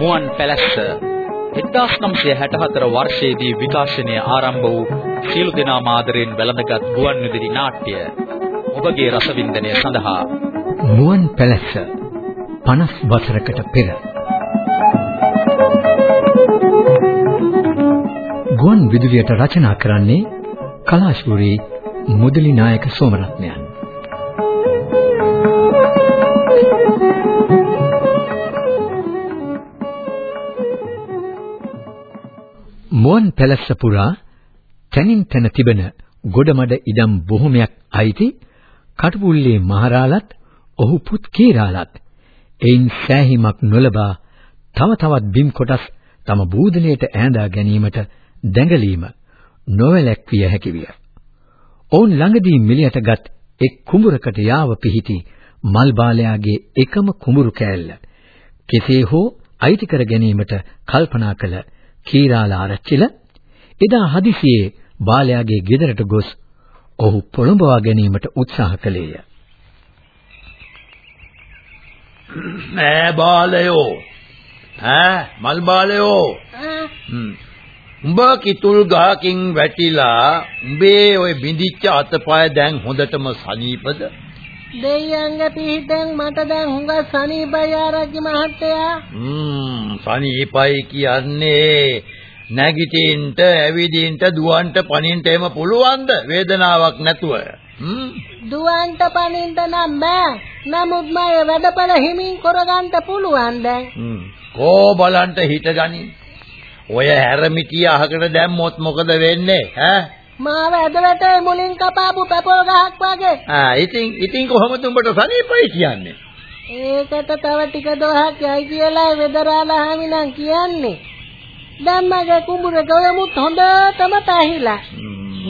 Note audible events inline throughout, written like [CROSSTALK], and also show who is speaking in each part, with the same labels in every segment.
Speaker 1: මුවන් පැලැස්ස 1964 වර්ෂයේදී විකාශනය ආරම්භ වූ සියලු දෙනා මාදරෙන් වැළඳගත් ගුවන් විදුලි නාට්‍ය ඔබගේ රසවින්දනය සඳහා
Speaker 2: මුවන් පැලැස්ස 50 වසරකට පෙර. ගුවන් විදුලියට රචනා කරන්නේ කලාශූරී මුදලි නායක සෝමරත්නයන්. පැලැස්ස පුරා තනින් තන තිබෙන ගොඩමඩ ඉඩම් බොහොමයක් අයිති කටුපුල්ලේ මහරාලත් ඔහු පුත් කීරාලත් එයින් සෑහීමක් නොලබා තව තවත් බිම් කොටස් තම බූදලයට ඈඳා ගැනීමට දැඟලීම නොවැළැක්විය හැකි විය. ඔවුන් ළඟදී මිලියටගත් එක් කුඹුරකට යාව පිහිටි මල් බාලයාගේ එකම කුඹුරු කෑල්ල කෙසේ හෝ අයිති කර ගැනීමට කල්පනා කළ කීරාල ආරච්චිල එදා හදිසියේ බාලයාගේ ගෙදරට ගොස් ඔහු පොළඹවා ගැනීමට උත්සාහ කළේය.
Speaker 3: නෑ බාලයෝ. ඈ මල් බාලයෝ. උඹ කිතුල් ගහකින් වැටිලා උඹේ ওই බිඳිච්ච අතපය දැන් හොඳටම සනීපද?
Speaker 4: දෙයියන්ගේ පිහිටෙන් මට දැන් හුඟ සනීපයි ආරච්චි මහත්තයා.
Speaker 3: හ්ම් සනීපයි කියන්නේ නැගිටින්න, ඇවිදින්න, දුවන්ට, පනින්න එහෙම පුළුවන්ද? වේදනාවක් නැතුව.
Speaker 4: දුවන්ට පනින්න නම් බෑ. නමුත් මම වැඩපල හිමින් කරගන්න පුළුවන් දැන්.
Speaker 3: කෝ බලන්ට හිටගනි. ඔය හැරමිටිය අහකට දැම්මොත් මොකද වෙන්නේ? ඈ
Speaker 4: මාව ඇදලට මුලින් කපාපු පැපොල් ගහක් වගේ.
Speaker 3: ආ ඉතින් ඉතින් කොහොමද උඹට සනීපයි කියන්නේ?
Speaker 4: ඒකට තව ටික දොහක් යයි කියලා වෙදරාලා හාමිනම් කියන්නේ. දැම්මගේ කුඹුරේ ගොයමුත් හොඳටම පැහිලා.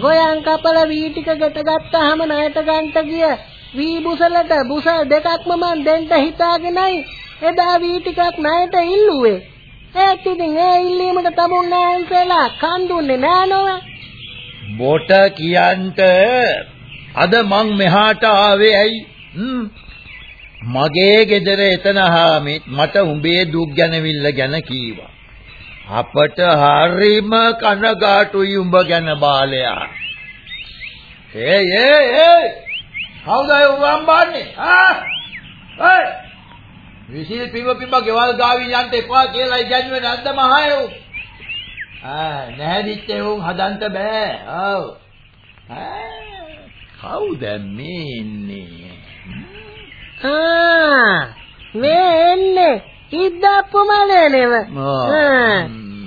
Speaker 4: ගොයන් කපල වී ටික ගෙට ගත්තාම ණයට ගන්නට ගිය වී බුසලට බුසල් දෙකක්ම මන් දෙන්න හිතාගෙනයි එදා වී ටිකක් ණයට ඉල්ලුවේ. ඒත් ඉතින් ඒ ඉල්ලීමට තමුන් නැන්සලා කන් දුන්නේ නෑ නෝ.
Speaker 3: බොට කියන්ට අද මං මෙහාට ආවේ ඇයි? මගේ ගෙදර එතන හාමිත් මට උඹේ දුක් ගැනවිල්ල ගැන කීවා. අපට හරිම කනගාටුයි උඹ ගැන බාලයා. ඒ ඒ ඒ කවුද ඒ උඹන් බාන්නේ? ආ! ඒ! විසිල් පිඹ පිඹ ගෙවල් ගාවින් යන්න එපා කියලා ඉගැන්වුවේ නැද්ද මහයෝ? ආ නැහැදිච්ච උන් හදන්න බෑ. ඔව්. කවුද මේ ඉන්නේ?
Speaker 4: ආ මේ එන්නේ ඉද්දප්පු මලේ නෙව.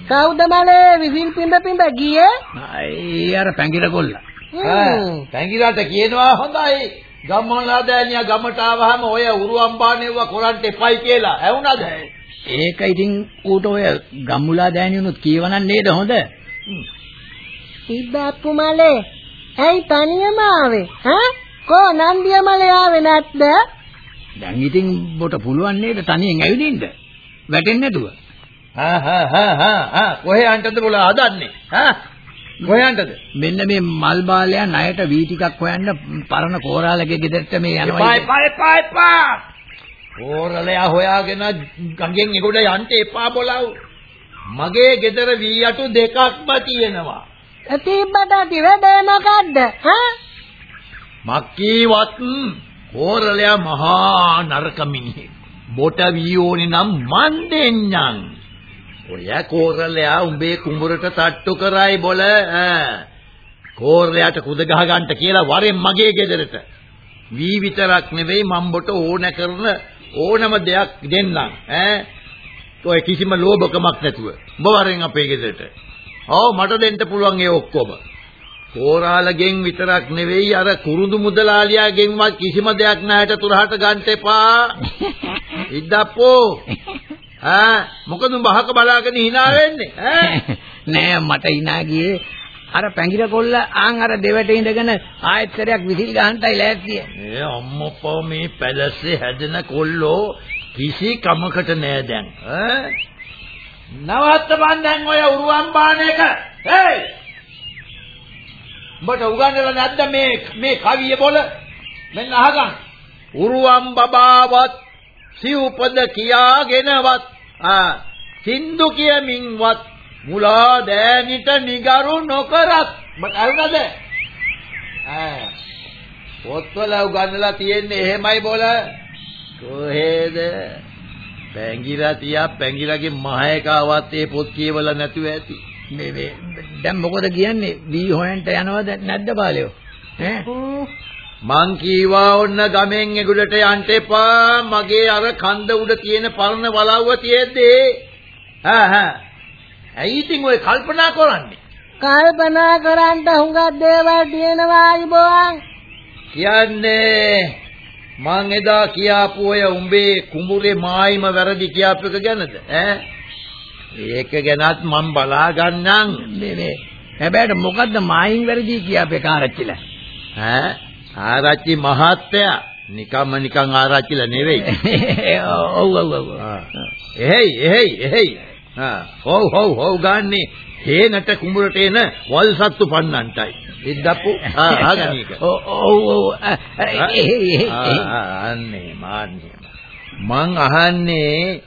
Speaker 4: කවුද මලේ විසිල් පිඹ පිඹ ගියේ?
Speaker 3: අයි අර පැංගිර කොල්ල. පැංගිරට කියනවා හොඳයි. ගම්මලා දෑනියා ගමට ආවහම ඔය උරුවම්පානේව කරන්ට එපයි කියලා. ඇහුණද?
Speaker 2: ඒක ඉතින් ඌට ඔය ගම්මුලා දෑනියුනුත් කියවනන් නේද හොඳ?
Speaker 4: ඉද්දප්පු මලේ ඇයි තනියම ආවේ? හා? කෝ නන්දිය මලේ ආවේ නැත්ද?
Speaker 2: දැන් ඉතින් බොට පුළුවන් නේද තනියෙන් ඇවිදින්න? වැටෙන්නේ නැතුව.
Speaker 3: හා හා හා හා හා කොහේ යන්නද බොල හදන්නේ? හා? කොහේ යන්නද?
Speaker 2: මෙන්න මේ මල් බාලයා ණයට වී ටිකක් හොයන්න පරණ කෝරාලගේ ගෙදරට මේ යනවා.
Speaker 3: එපා එපා එපා. කෝරලයා හොයාගෙන ගඟෙන් එගොඩ යන්න එපා බොලව්. මගේ ගෙදර වී අටු දෙකක්ම තියෙනවා.
Speaker 4: තිබ්බට තිරදේ මොකද්ද? හා?
Speaker 3: මක්කීවත් කෝරලයා මහා නරක මිනිහෙක්. බොට වී ඕනේ නම් මන් දෙන්නම්. ඔය කෝරලයා උඹේ කුඹරට තට්ටු කරයි බොල. කෝරලයාට කුද ගහ ගන්නට කියලා වරෙන් මගේ ගෙදරට. වී විතරක් නෙවෙයි මම් බොට ඕන කරන ඕනම දෙයක් දෙන්නම්. ඈ ඔය කිසිම ලෝභකමක් නැතුව. උඹ වරෙන් අපේ ගෙදරට. ඔව් මට දෙන්න පුළුවන් ඒ ඔක්කොම. කෝරාලගෙන් විතරක් නෙවෙයි අර කුරුඳු මුදලාලියාගෙන්වත් කිසිම දෙයක් නැහැට තුරහට ගන්න එපා. [LAUGHS] ඉද්දප්පෝ. ඈ මොකද උඹ අහක බලාගෙන hina වෙන්නේ? ඈ [LAUGHS]
Speaker 2: නෑ මට hina ගියේ අර පැංගිර කොල්ල ආන් අර දෙවට ඉඳගෙන ආයෙත් සරයක් විසිල් ගහන්නයි ලෑස්තිය.
Speaker 3: ඒ අම්මපා මේ පැලස්සේ හැදෙන කොල්ලෝ කිසි කමකට නෑ දැන්. ඈ නවත්තපන් දැන් ඔය උරුවන් බාන එක. හේ! උඹට උගන්වලා නැද්ද මේ මේ කවිය බොල? මෙන්න අහගන්න. උරුවම් බබාවත් සිව්පද කියාගෙනවත් ආ සින්දු කියමින්වත් මුලා දෑනිට නිගරු නොකරත්. මට අල්ලද ආ පොත්වල උගන්වලා තියෙන්නේ එහෙමයි බෝල. කොහෙද? පැංගිලා තියා පැංගිලාගේ මහේකාවත් ඒ පොත් කියවලා නැතුව ඇති.
Speaker 2: මේ මේ දැන් මොකද කියන්නේ? වී හොයන්ට යනවද නැද්ද බාලයෝ? ඈ?
Speaker 3: මං කීවා ඔන්න ගමෙන් එගොඩට යන්න එපා. මගේ අර කන්ද උඩ තියෙන පරණ වලව්ව තියෙද්දී. හා හා. ඇයි ඉතින් ඔය කල්පනා කරන්නේ?
Speaker 4: කල්පනා කරන්ට හුඟක් දේවල් තියෙනවා අයිබෝන්
Speaker 3: කියන්නේ මං එදා කියාපු ඔය උඹේ කුඹුරේ මායිම වැරදි කියාපු එක ගැනද? ඈ ඒක ගැනත් මං බලා ගන්නම්
Speaker 2: මේ මේ හැබැයි මොකද්ද මායින් වැරදි කියපේ කාරච්චිලා?
Speaker 3: ඈ? ආරච්චි මහත්තයා. නිකම්ම නිකන් ආරච්චිලා නෙවෙයි. [LAUGHS]
Speaker 2: ඔව් ඔව් ඔව්.
Speaker 3: එහෙයි එහෙයි එහෙයි. ආ. හොව් හොව් හොව් ගන්නේ. හේනට කුඹුරට එන වල් සත්තු පන්නන්ටයි. ඉද්දප්පු ආ ආගනීක [LAUGHS]
Speaker 2: ඔව් ඔව්
Speaker 3: අන්නේ මාන්නේ. මං අහන්නේ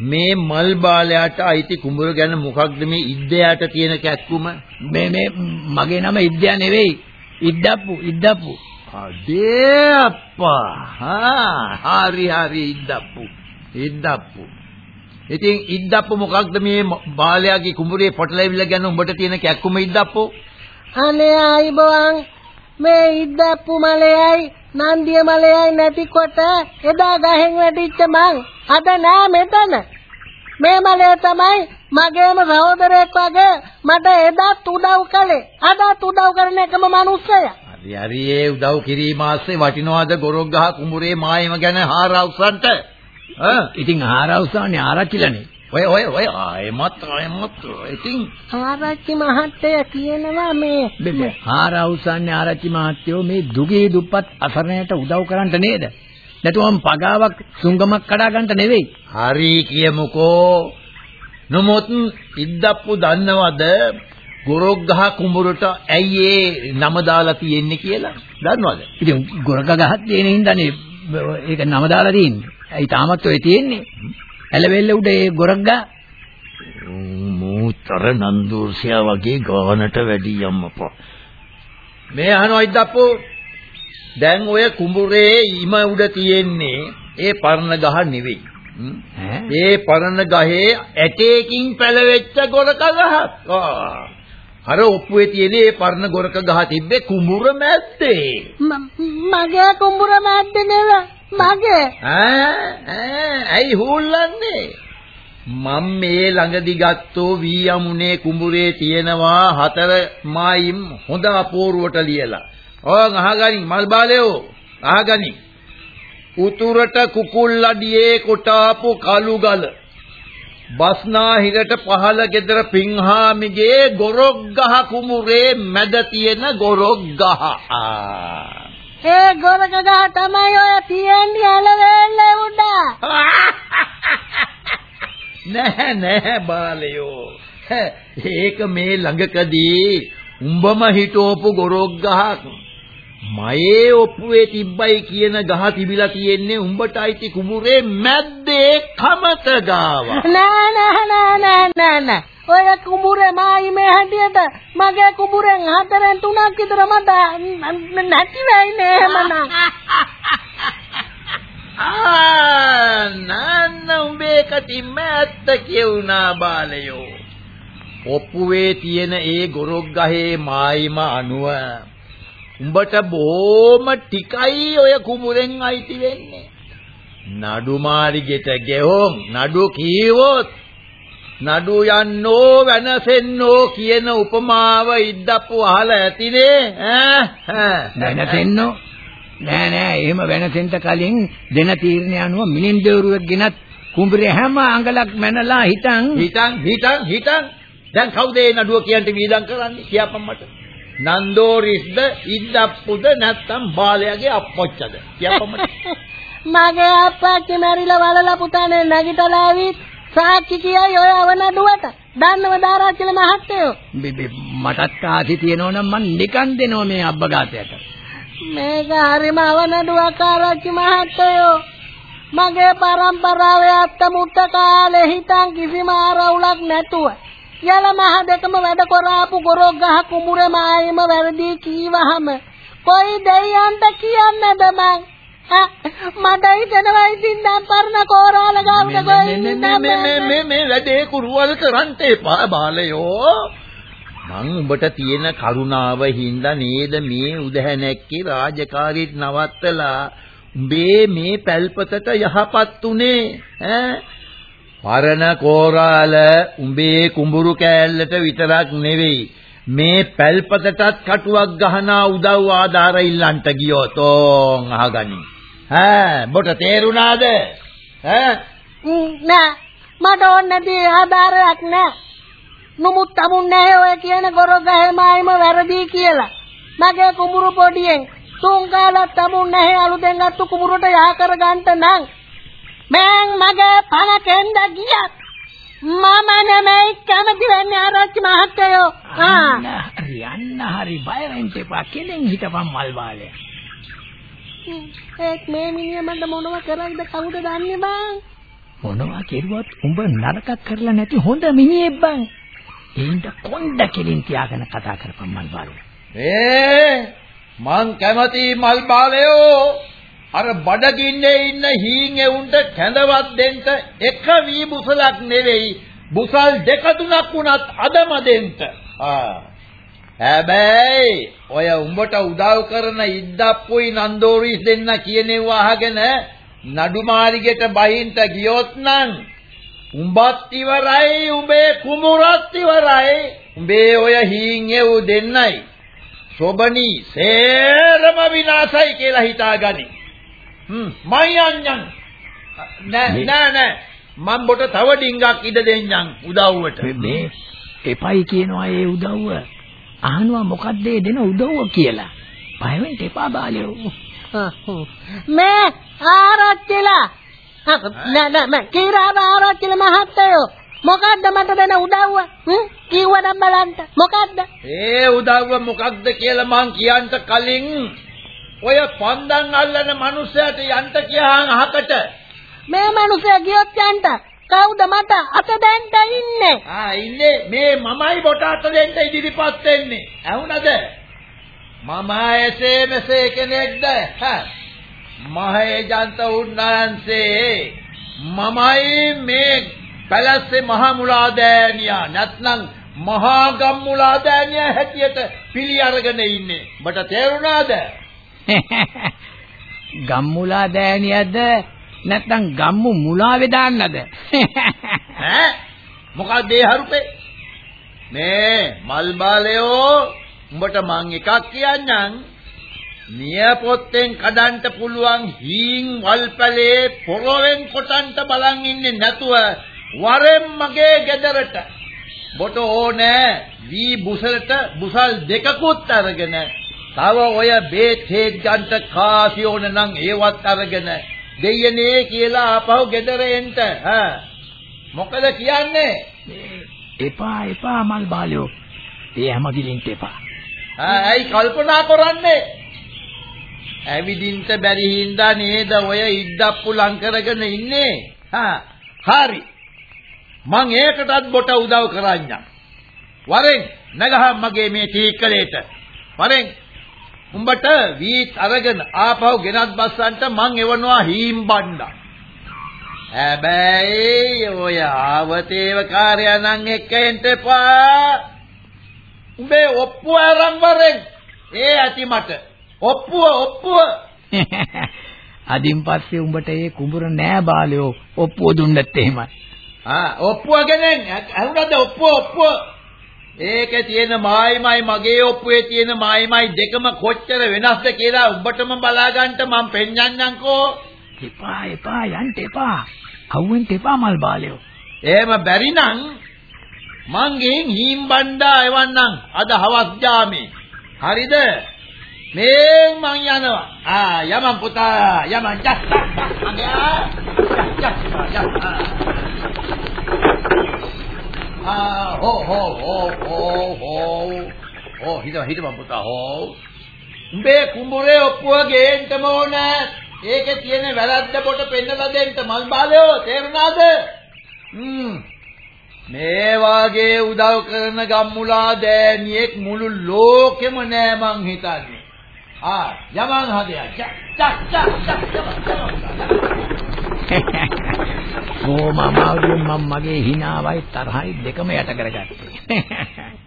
Speaker 3: මේ මල් බාලයාට අයිති කුඹුර ගැන මොකක්ද මේ ඉද්දයාට තියෙන කැක්කුම?
Speaker 2: මේ මේ මගේ නම ඉද්දා නෙවෙයි. ඉද්දප්පු ඉද්දප්පු.
Speaker 3: අඩේ අප්පා හා හරි හරි ඉද්දප්පු. ඉද්දප්පු. ඉතින් ඉද්දප්පු මොකක්ද මේ බාලයාගේ කුඹුරේ පොටලැවිල්ල ගැන උඹට තියෙන කැක්කුම ඉද්දප්පු?
Speaker 4: අනේ අයිබෝන් මේ ඉද්දප්පු මලයයි නන්දිය මලයයි නැතිකොට එදා ගහෙන් වැටිච්ච මං අද නෑ මෙතන. මේ මලය තමයි මගේම සහෝදරයෙක් වගේ මට එදාත් උදව් කළේ. අදත් උදව් කරන එකම මිනිස්සයා.
Speaker 3: හරි හරි ඒ උදව් කිරීම ආස්සේ වටිනවද ගොරොක් ගහ කුඹුරේ මායිම ගැන හාරවුසන්ට ඈ
Speaker 2: ඉතින් ආරවුසානේ ආරච්චිලානේ
Speaker 3: ඔය ඔය ඔය ආයෙමත් ආයෙමත් ඉතින්
Speaker 4: ආරච්චි මහත්තයා කියනවා මේ
Speaker 2: බෙබේ ආරවුසානේ ආරච්චි මහත්තයෝ මේ දුගී දුප්පත් අසරණයට උදව් කරන්න නේද? නැතුවම පගාවක් සුංගමක් කඩා ගන්නට නෙවෙයි.
Speaker 3: හරි කියමුකෝ. නමුත් ඉද්දප්පු දන්නවද ගොරොක් ගහ කුඹුරට ඇයි ඒ නම දාලා තියෙන්නේ කියලා? දන්නවද?
Speaker 2: ඉතින් ගොරක ගහක් තියෙන හින්දානේ ඒක නම දාලා තියෙන්නේ. ඇයි තාමත් ඔය තියෙන්නේ ඇලවෙල්ල උඩ ඒ ගොරක් ගහ
Speaker 3: මූතර නන්දෝර්සියා වගේ ගානට වැඩි යම්මපා. මේ අහනවා ඉද්දප්පු දැන් ඔය කුඹුරේ ඉම උඩ තියෙන්නේ ඒ පරණ ගහ නෙවෙයි.
Speaker 2: ඈ?
Speaker 3: ඒ පරණ ගහේ ඇටයකින් පැලවෙච්ච ගොරක ගහක්. අර ඔප්පුවේ තියෙන ඒ පරණ ගොරක ගහ තිබ්බේ කුඹුර මැද්දේ.
Speaker 4: මගේ කුඹුර මැද්ද නෙවෙයි මගේ
Speaker 3: ඈ ඈ ඇයි හුල්ලන්නේ මම මේ ළඟදි ගත්තෝ වී යමුනේ කුඹුරේ තියෙනවා හතර මායිම් හොඳ අපෝරුවට ලියලා. ඕන් අහගනින් මල් බාලයෝ අහගනින්. උතුරට කුකුල් අඩියේ කොටාපු කළු ගල. බස්නාහිරට පහළ ගෙදර පිංහාමිගේ ගොරොක් ගහ කුඹුරේ මැද තියෙන ගොරොක් ගහ. ආ
Speaker 4: ඒ ගොරක ගහ තමයි ඔය තියන්නේ ඇලවෙල්ල උඩ.
Speaker 3: නෑ නෑ බාලයෝ. ඒක මේ ළඟකදී උඹම හිටෝපු ගොරොක් ගහක්. මයේ ඔප්පුවේ තිබ්බයි කියන ගහ තිබිලා තියෙන්නේ උඹට අයිති කුඹුරේ මැද්දේ කමත ගාව.
Speaker 4: නෑ නෑ නෑ නෑ නෑ නෑ. ඔය කුඹුරේ මායි මේ හැටියට මගේ කුඹුරෙන් හතරෙන් තුනක් විතර මට නැති වෙයි නේ එහෙමනම්.
Speaker 3: ආ නන්න උඹේ කටින් මැත්ත කියුණා බාලයෝ. ඔප්පුවේ තියෙන ඒ ගොරොක් ගහේ මායිම අනුව උඹට බොහොම ටිකයි ඔය කුඹුරෙන් අයිති වෙන්නේ. නඩු මාරිගෙට ගෙහොන් නඩු කීවොත් නඩු යන්නෝ වෙනසෙන්නෝ කියන උපමාව ඉද්දප්පු අහලා ඇතිනේ. ඈ
Speaker 2: වෙනසෙන්නෝ? නෑ නෑ. එහෙම වෙනසෙන්න කලින් දෙන තීරණය අනුව මිනින්දේරුවෙක් ගෙනත් කුඹුරේ හැම අඟලක් මැනලා හිටන්
Speaker 3: හිටන් හිටන් හිටන්. දැන් කවුද ඒ නඩුව කියන්ට වීදම් කරන්නේ? කියපම් මට නන්දෝරිස්ද ඉද්දප්පුද නැත්තම් බාලයාගේ අප්පොච්චද? කියපම්. මට [LAUGHS]
Speaker 4: මගේ අප්පච්චි මැරිලා වලලා පුතානේ නැගිටලා ඇවිත් සාක්ෂි කියයි ඔය අවනඩුවට. දන්නව දාරාචල මහත්තයෝ?
Speaker 2: මටත් ආසි තියෙනවා නම් මං නිකන් දෙනවා මේ අබ්බගාතයට
Speaker 4: මේක හරිම අවනඩුවක් ආරච්චි මහත්තයෝ. මගේ පරම්පරාවේ අත්ත මුත්ත කාලේ හිටන් කිසිම ආරවුලක් නැතුව යල මහ දෙකම වැඩ කරාපු ගොරොක් ගහ කුඹුරේ මායිම වැරදි කීවහම කොයි දෙයියන්ට කියන්නද මං? මට හිතෙනවා ඉතින් දැන් පරණ කෝරාල ගාවට ගොයින්
Speaker 3: මේ මේ මේ. මේ වැඩේ කුරුවල් කරන්න එපා බාලයෝ. මං උඹට තියෙන කරුණාව හින්දා නේද මේ උදැහැනැක්කේ රාජකාරීත් නවත්තලා? උඹේ මේ පැල්පතට යහපත් උනේ ඈ පරණ කෝරාල උඹේ කුඹුරු කෑල්ලට විතරක් නෙවෙයි. මේ පැල්පතටත් කටුවක් ගහනා උදව් ආධාර ඉල්ලන්ට ගියොත් ඕන් අහගනි. ඈ බොට තේරුණාද? ඈ?
Speaker 4: නෑ. මට ඕන නැති ආධාරයක් නෑ. නමුත් තමුන් නැහැ ඔය කියන ගොරගහේ මායිම වැරදි කියලා. මගේ කුඹුරු පොඩියෙන්. තුන් කාලක් තමුන් නැහැ අලුතෙන් අත්තු කුඹුරට යහ කර ගන්නට නම්. මං මගේ පණ කෙන්ද ගියත් මම නෙමෙයි කැමති වෙන්නේ ආරච්චි මහත්තයෝ. ආ.
Speaker 2: හරි යන්න හරි. බය වෙන්න එපා. කෙනෙන් හිටපන් මල් බාලය
Speaker 4: ඒත් මේ මිනිහ මට මොනව කරයිද? කවුද දන්නේ බං?
Speaker 2: මොනවා කෙරුවත් උඹ නරකක් කරලා නැති හොඳ මිනිහෙක් බං. ඒන්ට කොණ්ඩ කෙලින් තියාගෙන කතා කරපන් මල් බාලය
Speaker 3: ඒ මං කැමති මල් බාලයෝ අර බඩගින්නේ ඉන්න හීන් එවුන්ට කැඳවත් දෙන්න එක වී බුසලක් නෙවෙයි බුසල් දෙක තුනක් වුණත් අදම දෙන්න. ආ. හැබැයි ඔය උඹට උදව් කරන ඉද්දප්පුයි නන්දෝරිස් දෙන්න කියනෙව අහගෙන නඩුමාලිගෙට බහින්ට ගියොත් නම් උඹත් ඉවරයි උඹේ කුමුරත් ඉවරයි උඹේ ඔය හීන් එව් දෙන්නයි සොබනි සේරම විනාසයි කියලා හිතාගනි හ්ම්. මයන්යන් නෑ නෑ නෑ. මම බොට තව ඩිංගක් ඉඩ දෙන්නම් උදව්වට.
Speaker 2: මේ එපයි කියනවා ඒ උදව්ව. අහනවා මොකද්ද ඒ දෙන උදව්ව කියලා. බය වෙන්න එපා බාලයෝ.
Speaker 4: මේ ආරච්චිලා. නෑ නෑ මම කීරාව ආරච්චිලා මහත්තයෝ. මොකද්ද මට දෙන උදව්ව? කිව්වනම් බලන්න. මොකද්ද?
Speaker 3: ඒ උදව්ව මොකක්ද කියලා මං කියන්න කලින් ඔය පන්දන් අල්ලන මිනිස්සයාට යන්න කියහන් අහකට.
Speaker 4: මේ මිනිස්සයා ගියොත් යන්න කවුද මට අත දෙන්න ඉන්නේ?
Speaker 3: ආ ඉන්නේ මේ මමයි බොට අත දෙන්න ඉදිරිපත් වෙන්නේ. ඇහුණද? මම ඇසේ මෙසේ කෙනෙක්ද? මහේජන්ත උන්නාන්සේ මමයි මේ පැලස්සේ මහා මුලාදෑනියා නැත්නම් මහා ගම්මුලාදෑනියා හැටියට පිළි අරගෙන ඉන්නේ. ඔබට තේරුණාද? [LAUGHS]
Speaker 2: ගම්මුලා දෑනියද නැත්නම් ගම්මු මුලාවේ දාන්නද? [LAUGHS]
Speaker 3: ඈ? මොකක්ද ඒ හරුපේ? මේ මල් බාලයෝ උඹට මං එකක් කියන්නම්. නියපොත්තෙන් කඩන්ට පුළුවන් හීන් වල්පලේ පොරවෙන් කොටන්ට බලන් ඉන්නේ නැතුව වරෙන් මගේ ගෙදරට. බොට ඕනේ වී බුසලට බුසල් දෙකකුත් අරගෙන තව ඔය බේත් හේත් ගන්නට කාසි ඕන නම් ඒවත් අරගෙන දෙයනේ කියලා ආපහු ගෙදර එන්න. හා මොකද කියන්නේ?
Speaker 2: එපා එපා මල් බාලයෝ. ඒ හැම ගිලින්ට එපා.
Speaker 3: ආ ඇයි කල්පනා කරන්නේ? ඇවිදින්ට බැරි හින්දා නේද ඔය ඉද්දප්පු ලං කරගෙන ඉන්නේ? හා හරි. මං ඒකටත් බොට උදව් කරන්නම්. වරෙන් නගහම් මගේ මේ තීක්කලේට වරෙන් උඹට වීත් අරගෙන ආපහු ගෙනත් බස්සන්ට මං එවනවා හීම් බණ්ඩා. හැබැයි ඔය ආවතේව කාර්යයන්න් එක්ක එන්න එපා. උඹේ ඔප්පුව අරන් වරෙන්. ඒ ඇති මට. ඔප්පුව ඔප්පුව. [LAUGHS]
Speaker 2: අදින් පස්සේ උඹට ඒ කුඹුර නෑ බාලයෝ ඔප්පුව දුන්නත් එහෙමයි.
Speaker 3: ආ ඔප්පුව ගෙනෙන් අහුනද ඔප්පුව ඔප්පුව ඒකේ තියෙන මායිමයි මගේ ඔප්පුවේ තියෙන මායිමයි දෙකම කොච්චර වෙනස්ද කියලා ඔබටම බලා ගන්නට මම පෙන්වන්නම්කෝ.
Speaker 2: එපා එපා යන්න එපා. අවුෙන් එපා මල් බාලයෝ.
Speaker 3: එහෙම බැරි නම් මං ගෙන් හීම් බණ්ඩා එවන්නම් අද හවස් ජාමේ. හරිද? මේ මං යනවා. ආ යමන් පුතා යමන් ජස්. ජස් ජස් ආ හෝ හෝ හෝ හෝ හෝ හෝ හිතව හිතව පුතා හෝ උඹේ කුඹුරේ ඔප්පුව ගේන්නම ඕන. ඒකේ තියෙන වැරද්ද පොට පෙන්නලා දෙන්න මල් බාලයෝ තේරුණාද? හ්ම්. මේ වාගේ උදව් කරන ගම්මුලා දෑනියෙක් මුළු ලෝකෙම නෑ මං හිතන්නේ. ආ යමන් හදයක්. චක් චක් චක් [LAUGHS]
Speaker 2: කොහොම අමාරුවෙන් මම මගේ hinaවයි තරහයි දෙකම යට කරගත්තේ. [LAUGHS]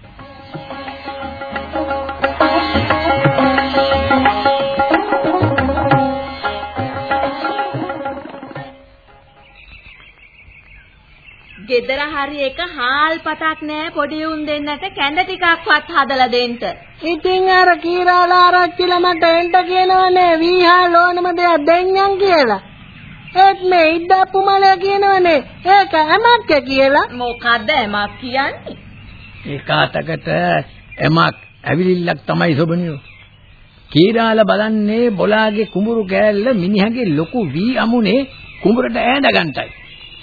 Speaker 5: ගෙදර හරි එක හාල් පතක් නෑ පොඩි උන් දෙන්නට කැඳ ටිකක්වත් හදලා දෙන්න.
Speaker 4: ඉතින් අර කීරාලා ආරච්චිලා මට එන්න කියනවනේ වීහා ලෝනම දෙයක් දෙන්නම් කියලා. ඒත් මේ ඉද්දාප්පු මලය කියනවනේ ඒක ඇමක්ක කියලා.
Speaker 5: මොකද්ද එමක් කියන්නේ?
Speaker 2: ඒකාතකට එමක් ඇවිලිල්ලක් තමයි සොබනියෝ. කීරාල බලන්නේ බොලාගේ කුඹුරු කෑල්ල මිනිහගේ ලොකු වී අමුනේ කුඹුරට ඈඳ ගන්නටයි.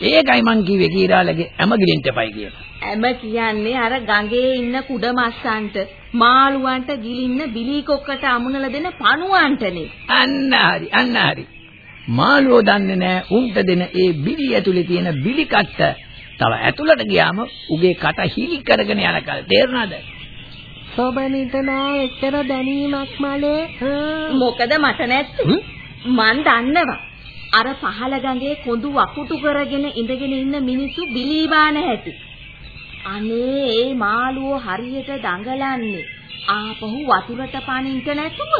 Speaker 2: ඒකයි මං කිව්වේ කීරාලගේ ඇම ගිලින්න එපයි කියලා.
Speaker 5: ඇම කියන්නේ අර ගඟේ ඉන්න කුඩ මස්සන්ට මාළුවන්ට ගිලින්න බිලී කොක්කට අමුණලා දෙන පණුවන්ටනේ.
Speaker 2: අන්න හරි අන්න හරි. මාළුවෝ දන්නේ නැහැ උන්ට දෙන ඒ බිලි ඇතුලේ තියෙන බිලි කට්ට තව ඇතුළට ගියාම උගේ කට හිලි කරගෙන යනකල් තේරුණාද?
Speaker 4: සොබනිට නෑ එච්චර දැනීමක් මලේ.
Speaker 5: මොකද මට නැත්තේ? මන් දන්නවා. අර පහළ ගඟේ කොඳු වකුටු කරගෙන ඉඳගෙන ඉන්න මිනිස්සු බිලී බාන හැටි. අනේ ඒ මාළුවෝ හරියට දඟලන්නේ. ආපහු වතුරට පනින්න නැතුව.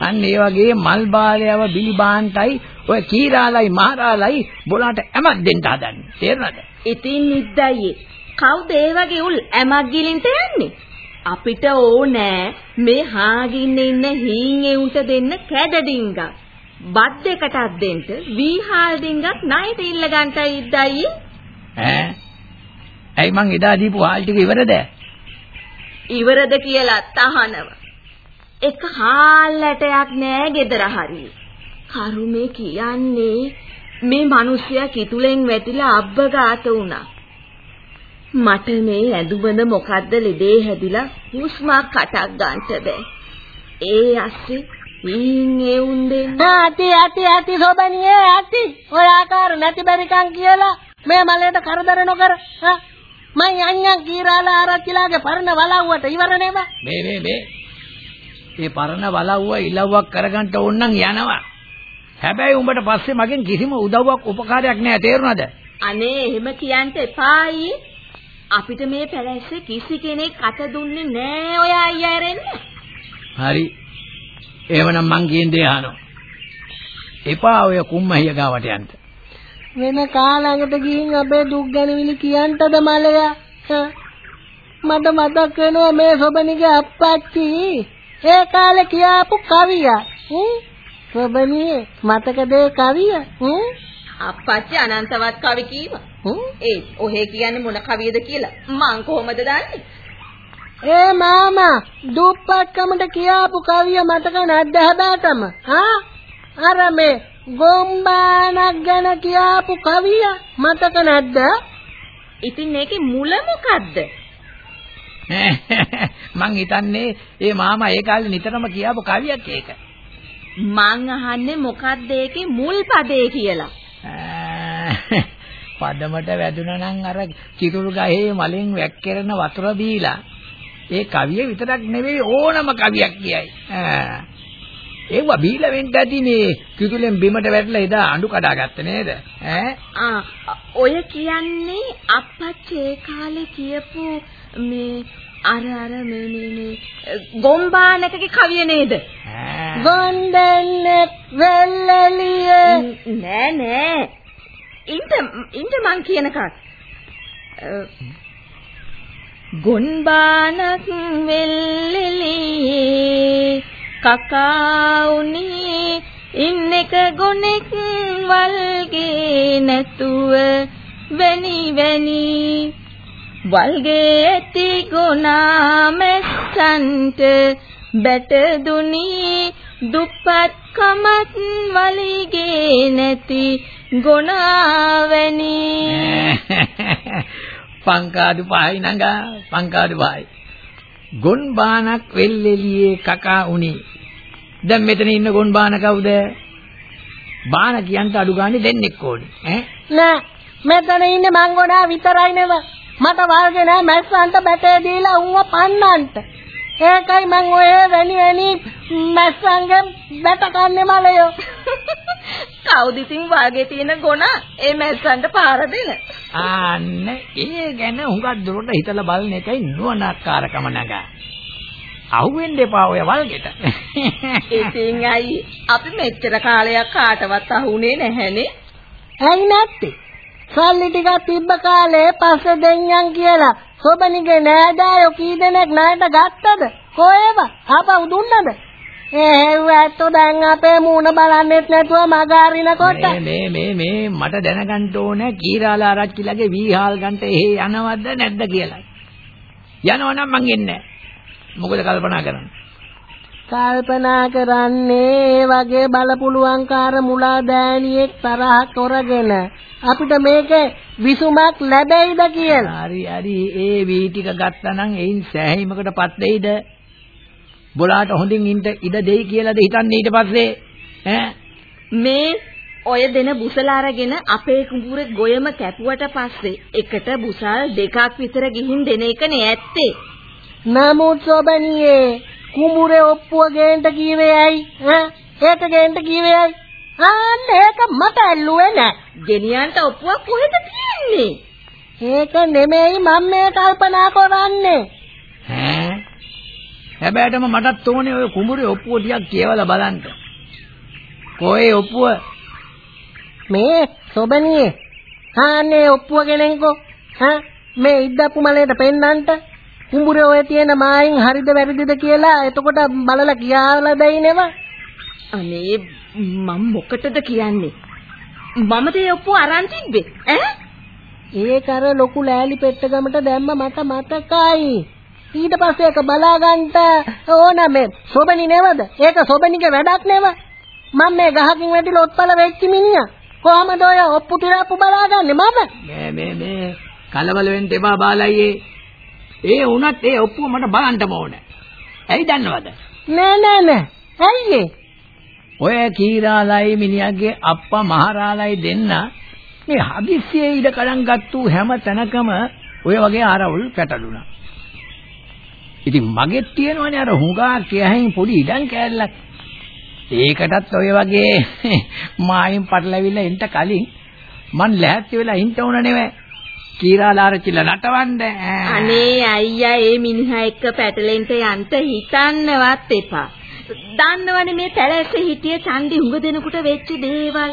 Speaker 2: අන්න ඒ වගේ මල් බාලයව බිලි බාන්ටයි ඔය කීරාලයි මහරාලයි බොලාට ඇමක් දෙන්න හදන්නේ. තේරුණාද?
Speaker 5: ඉතින් නිද්දයි. කවුද ඒ වගේ උල් ඇමක් ගිලින්ට යන්නේ? අපිට ඕනෑ මේ හාගින්න ඉන්න හීන් එවුන්ට දෙන්න කැදඩින්ගක්. බත් දෙකටත් දෙන්න වීහාල් ඩින්ගක් ණයට ඉල්ල ගන්නටයි ඉද්දයි
Speaker 2: ඈ ඇයි මං එදා දීපු හාල් ටික ඉවරද?
Speaker 5: ඉවරද කියලා තහනවා. එක හාල් ඇටයක් නෑ gedara හරි. කරුමේ කියන්නේ මේ මිනිස්සයා කිතුලෙන් වැටිලා අබ්බගාත වුණා. මට මේ ඇඳුමද මොකද්ද ලෙඩේ හැදිලා හුස්මක් කටක් ගන්නට බෑ. ඒ ඇස්සේ ඊන් ඒ උන්දේ
Speaker 4: ඇති ඇති ඇති සෝබනියේ ඇති ඔය ආකාර නැති බැරිකම් කියලා මේ මලේට කරදර නොකර මං අඤ්ඤා කීරාලා ආරච්චිලාගේ පරණ වලව්වට ඉවර නෙම
Speaker 2: මේ මේ මේ. මේ පරණ වලව්ව ඉලව්වක් කරගන්න ඕන නම් යනවා. හැබැයි උඹට පස්සේ මගෙන් කිසිම උදව්වක් උපකාරයක් නැහැ. තේරුණාද?
Speaker 5: අනේ එහෙම කියන්න එපායි. අපිට මේ පැලැස්සේ කිසි කෙනෙක් අත දුන්නේ නෑ ඔය අයියා රෙන්න.
Speaker 2: හරි. එහෙමනම් මං කියන දේ අහනවා. එපා ඔය කුම්මහිය ගාවට යන්න.
Speaker 4: වෙන කාලයකට ගිහින් අපේ දුක් ගැනවිලි කියන්ටද මලයා? මට මතක් වෙනවා මේ සොබනිගේ අප්පච්චි ඒ කාලේ කියාපු කවිය. සොබනියේ මතකද ඒ කවිය?
Speaker 5: අප්පච්චි අනන්තවත් කවි කීව. ඒ ඔහෙ කියන්නේ මොන කවියද කියලා මං කොහොමද දන්නේ?
Speaker 4: ඒ මාමා දුප්පත්කමට කියාපු කවිය මතක නැද්ද හැබෑටම? හා? අර මේ ගොම්බානක් ගැන කියාපු කවිය මතක නැද්ද?
Speaker 5: ඉතින් මේකේ මුල මොකද්ද?
Speaker 2: මං හිතන්නේ ඒ මාමා ඒ කාලේ නිතරම කියාපු කවියක් ඒක.
Speaker 5: මං අහන්නේ මොකද්ද ඒකේ මුල් පදේ කියලා.
Speaker 2: පදමට වැදුනා නම් අර කිතුරු ගහේ මලෙන් වැක්කිරෙන වතුර බීලා ඒ කවිය විතරක් නෙවෙයි ඕනම කවියක් කියයි. ඒව බීලා වෙන්න ඇති මේ කිතුලෙන් බිමට වැටලා එදා අඬු කඩාගත්ත නේද? ඈ
Speaker 5: ආ ඔය කියන්නේ අප්පච්චේ කාලේ කියපු මේ අර අර මේ මේ මේ ගොම්බානකගේ කවිය නේද?
Speaker 4: ගොන්දෙල්ලෙක් වෙල්ලලියේ
Speaker 5: නෑ නෑ. ඉන්න ඉන්න මං කියනකත් ගොන්බානක් වෙල්ලෙලියේ කකාඋනි ඉන්න එක ගොනෙක් වල්ගේ නැතුව වැනි වැනි. වල්ගේ ඇති ගොනා මැස්සන්ට බැට දුනි. දුප්පත් කමත් වලිගේ නැති ගොනාවැනි [LAUGHS]
Speaker 2: පංකාදු පහයි නංගා පංකාදු පහයි. ගොන් බානක් වෙල්ෙලියේ කකා උනේ. දැන් මෙතන ඉන්න ගොන් බාන කවුද? බාන කියන්ට අඩු ගානේ දෙන්නෙක් ඕනේ. ඈ
Speaker 4: නෑ මෙතන ඉන්නේ මං ගොඩා විතරයි නෙව. මට වාගේ නෑ මැස්සන්ට බැටේ දීලා උන්ව පන්නන්ට. ඒකයි මං ඔය වැනි වැනි මැස්සන්ගේ බැට කන්නේ මලයෝ.
Speaker 5: කවුද ඉතින් වාගේ තියෙන ගොන ඒ මැස්සන්ට පාර දෙන?
Speaker 2: ආන්න ඒ ගැන හුඟක් දුරට හිතලා බලන එකයි නුවණක්කාරකම නගා. අහුවෙන්න එපා ඔය වල්ගෙට.
Speaker 5: ඉතින් අයි අපි මෙච්චර කාලයක් කාටවත් අහුනේ නැහැනේ.
Speaker 4: ඇයි නැත්තේ? සල්ලි ටිකක් තිබ්බ කාලේ පස්සේ දෙන්නම් කියලා සොබනිගේ නෑදෑයෝ කී දෙනෙක් ණයට ගත්තද? කොහෙව? ආපහු දුන්නද? ඒ හෙව්වැත්තෝ දැන් අපේ මූණ බලන්නෙත් නැතුව මග අරිනකොට
Speaker 2: මේ මේ මේ මේ මට දැනගන්න ඕන කීරාලා ආරච්චිලගේ වීහාල් ගන්නට එහෙ යනවද නැද්ද කියලා. යනවනම් මං එන්නේ මොකද කල්පනා කරන්නේ?
Speaker 4: කල්පනා කරන්නේ වගේ බලපුලුවන්කාර මුලා දෑනියෙක් තරහ කරගෙන අපිට මේකේ විසුමක් ලැබෙයිද කියලා.
Speaker 2: හරි හරි ඒ වී ටික ගත්තා නම් එයින් සෑහීමකටපත් වෙයිද? බොලාට හොඳින් ඉන්න ඉඩ දෙයි කියලාද හිතන්නේ ඊට පස්සේ ඈ
Speaker 5: මේ ඔය දෙන බුසල අරගෙන අපේ කුඹුරේ ගොයම කැපුවට පස්සේ එකට බුසල් දෙකක් විතර ගිහින් දෙන එක නේ ඇත්තේ.
Speaker 4: නමුත් සොබනියේ කුඹුරේ ඔප්පුව ගේන්න කීවේ ඇයි? ඈ ඒක ගේන්න කීවේ ඇයි? අන්න ඒක මට ඇල්ලුවේ නෑ.
Speaker 5: ගෙනියන්ට ඔප්පුවක් කොහෙද තියෙන්නේ?
Speaker 4: ඒක නෙමෙයි මම මේ කල්පනා කරන්නේ.
Speaker 2: ඈ හැබැයිටම මටත් ඕනේ ඔය කුඹුරේ ඔප්පුව ටිකක් කියවලා බලන්න. කොහේ ඔප්පුව?
Speaker 4: මේ සොබනියේ ආන්නේ ඔප්පුව ගෙනෙන්කෝ. හා මේ ඉද්දප්පු මලේට පෙන්නන්ට කුඹුරේ ඔය තියෙන මායින් හරිද වැරදිද කියලා එතකොට බලලා කියාලා දෙයි නෙව.
Speaker 5: අනේ මම මොකටද කියන්නේ? මමද ඒ ඔප්පුව අරන් තිබ්බේ ඈ?
Speaker 4: ඒක අර ලොකු ලෑලි පෙට්ටගමට දැම්ම මට මතකයි. ඊට පස්සේ ඒක බලා ගන්නට ඕන මේ සොබනි නෙවද? ඒක සොබනිගේ වැඩක් නෙව. මම මේ ගහකින් වැටිලා ඔත්පල වෙච්ච මිනිහා. කොහමද ඔය ඔප්පු තිරප්පු බලාගන්නේ මම?
Speaker 2: මේ මේ මේ කලබල වෙන්න එපා බාලයියේ. ඒ වුණත් ඒ ඔප්පුව මට බලන්නම ඕනේ. ඇයි දන්නවද?
Speaker 4: නෑ නෑ නෑ. ඇයි
Speaker 2: ඔය කීරාලයි මිනිහාගේ අප්පා මහරාලයි දෙන්න මේ හදිස්සියේ ඉඩ කඩන් ගත්තු හැම තැනකම ඔය වගේ ආරවුල් පැටළුණා. ඉතින් මගෙත් තියෙනවනේ අර හුඟා කියහින් පොඩි ඉඩම් කෑල්ලක්. ඒකටත් ඔය වගේ [LAUGHS] මායින් පටලැවිලා එන්න කලින් මං ලෑස්ති වෙලා ඉන්න ඕන නෙවෙයි. කීරාලාරචිල නටවන්න.
Speaker 5: අනේ අයියා ඒ මිනිහා එක්ක පැටලෙන්න යන්න හිතන්නවත් එපා. දන්නවනේ මේ පැලැස්සේ හිටිය චන්දි හුඟ දෙනකොට වෙච්ච දේවල්.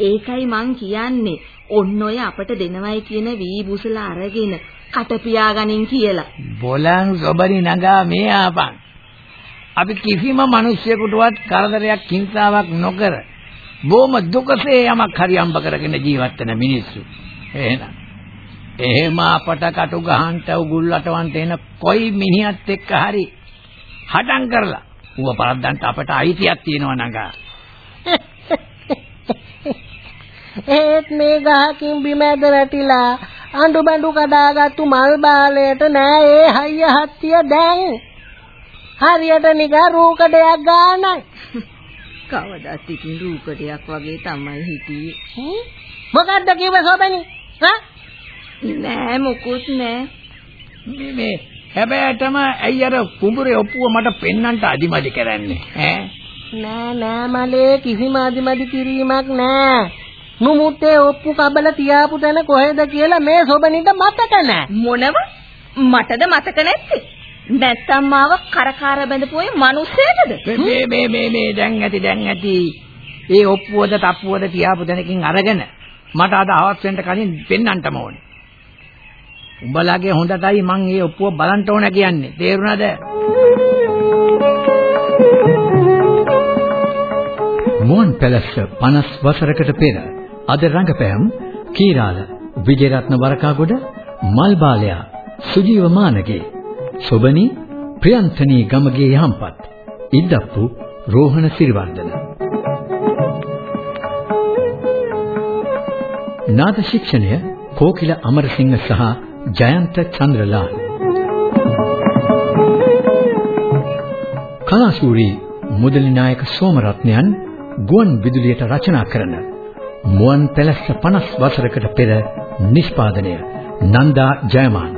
Speaker 5: ඒකයි මං කියන්නේ ඔන්න ඔය අපට දෙනවයි කියන වී බුසල අරගෙන කට පියාගනින් කියලා.
Speaker 2: බොලන් සොබරි නගා මේ ආපන්. අපි කිසිම මිනිසියෙකුටවත් කරදරයක් හිංසාවක් නොකර බොහොම දුකසේ යමක් හරි අම්බ කරගෙන ජීවත් වෙන මිනිස්සු. එහෙනම් එහෙම අපට කටු ගහන්ට උගුල්ලටවන්ට එන කොයි මිනිහත් එක්ක හරි හඩම් කරලා ඌව පරද්දන්ට අපට අයිතියක් තියෙනවා නංගා. [LAUGHS]
Speaker 4: ඒත් මේ ගහකින් බිම ඇද වැටිලා අඬු බඬු කඩාගත්තු මල් බාලයට නෑ ඒ හයිය හත්තිය දැන්. හරියට නිකන් රූකඩයක් ගන්නයි. [LAUGHS]
Speaker 5: කවදාත් ඉතින් රූකඩයක් වගේ තමයි හිටියේ.
Speaker 4: මොකද්ද කිව්ව සෝබනි? හා?
Speaker 5: නෑ මොකුත් නෑ.
Speaker 2: මේ මේ හැබැයිටම ඇයි අර කුඹුරේ ඔප්පුව මට පෙන්නන්ට අදිමදි කරන්නේ? ඈ?
Speaker 4: නෑ නෑ මලේ කිසිම අදිමදි කිරීමක් නෑ. නුමුත්තේ ඔප්පු කබල තියාපු තැන කොහෙද කියලා මේ සොබනිට මතක නෑ.
Speaker 5: මොනව? මටද මතක නැත්තේ? නැත්තම් මාව කරකාර බැඳපුවේ මිනිස්සෙකද
Speaker 2: මේ මේ මේ මේ දැන් ඇති දැන් ඇති. ඒ ඔප්පුවද තප්පුවද තියාපු තැනකින් අරගෙන මට අද හවස් වෙන්න කලින් පෙන්නන්නම ඕනේ උඹලාගේ හොඳටයි මං මේ ඔප්පුව බලන්න ඕන කියන්නේ. තේරුණාද?
Speaker 6: මුවන් පැලස්ස 50 වසරකට පෙර අද රංගපෑම් කීරාල විජේරත්න වරකාගොඩ මල්බාලයා සුජීව මානගේ සොබනි ප්‍රියන්තනී ගමගේ යහම්පත් ඉද්දප්පු රෝහණ සිරිවර්ධන නාද ශික්ෂණය කෝකිල අමරසිංහ සහ ජයන්ත චන්ද්‍රලාල්.
Speaker 2: කලාශූරි මුදලි නායක සෝමරත්නයන් ගුවන් විදුලියට රචනා කරන මුවන් පැලස්ස 50 වසරකට පෙර නිෂ්පාදනය නන්දා ජයමාන්.